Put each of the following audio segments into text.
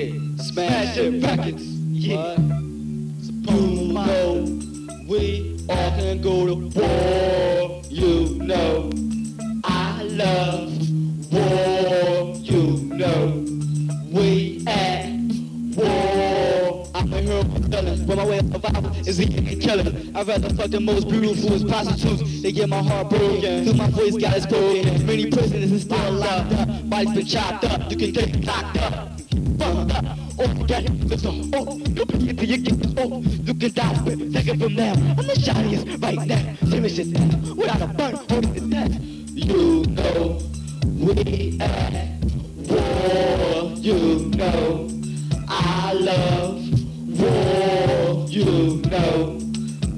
Yeah, smash it records. Yeah. You know we all can go to war. You know I love war. You know we at war. I'm a hero for fellas, but my way of survival is eating killing. I'd rather fuck the most beautiful as prostitutes. They get my heart broken, my voice got spoken. Many prisoners is still locked up, bodies been chopped up. You can get locked up. Fucked. Oh, get it, listen, oh, you can get you get oh, you can die, but it from now. I'm the shiniest right now. Serious shit now, without a burn, holding to death. You know, we at war. You know, I love war. You know,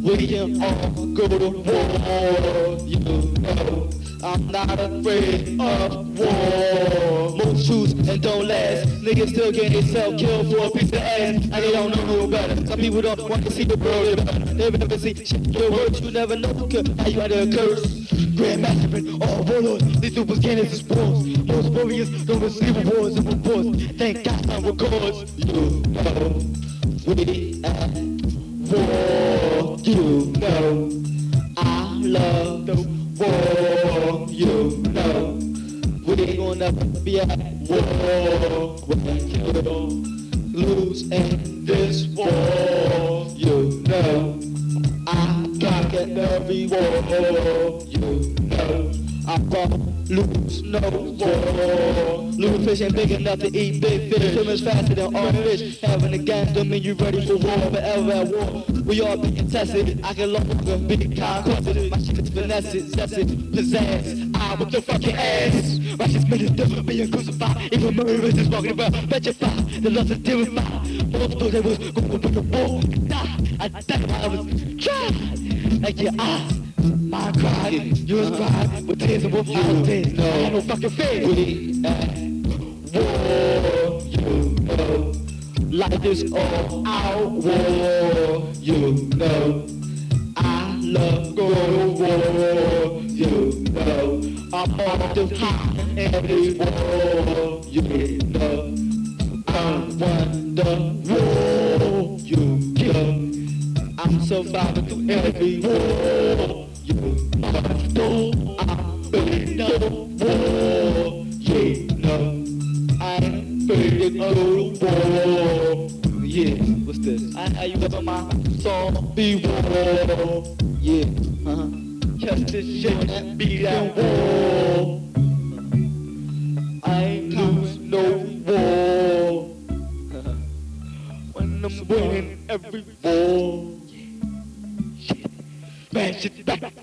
we can all go to war. You know, I'm not afraid of war. And don't last. Niggas still getting themselves killed for a piece of ass, and they don't know no better. Some people don't want to see the world better. They never see shit. Your words you never know. How you under a curse? Grand massacring all warlords. These super cannons and spores. Most warriors don't receive awards and reports. Thank God some records. You know, we at war. You know, I love the war. You know, we gonna be at war. Lose in this war, you know. I got at every war, you know. I won't lose no war. Little fish ain't big enough to eat big fish. Swimming's faster than all fish. Having a gang don't mean you ready for war. Forever at war. We all being tested. I can longer be conquered. My shit is finesse it, zest it, pizzazz. I whip your fucking ass. Righteous minister being crucified. Even murderers is walking around petrified. The lust is terrified. Most thought they was going to the war. Die. I died I was trying. Like your eyes. My cry, yours cry, with tears and wolf eyes tears. I had no fucking fear. We at war, you know. Life is all our war, you know. I love go to war, know. I'm on the high every war, you know. I'm won the war, you know. I'm surviving through every war. You know, I'm in the war. You know, I'm to go to war. Yeah, what's this? I how you ever my war. Yeah, be that war. I ain't lose no war. when I'm winning every war. Smash it back.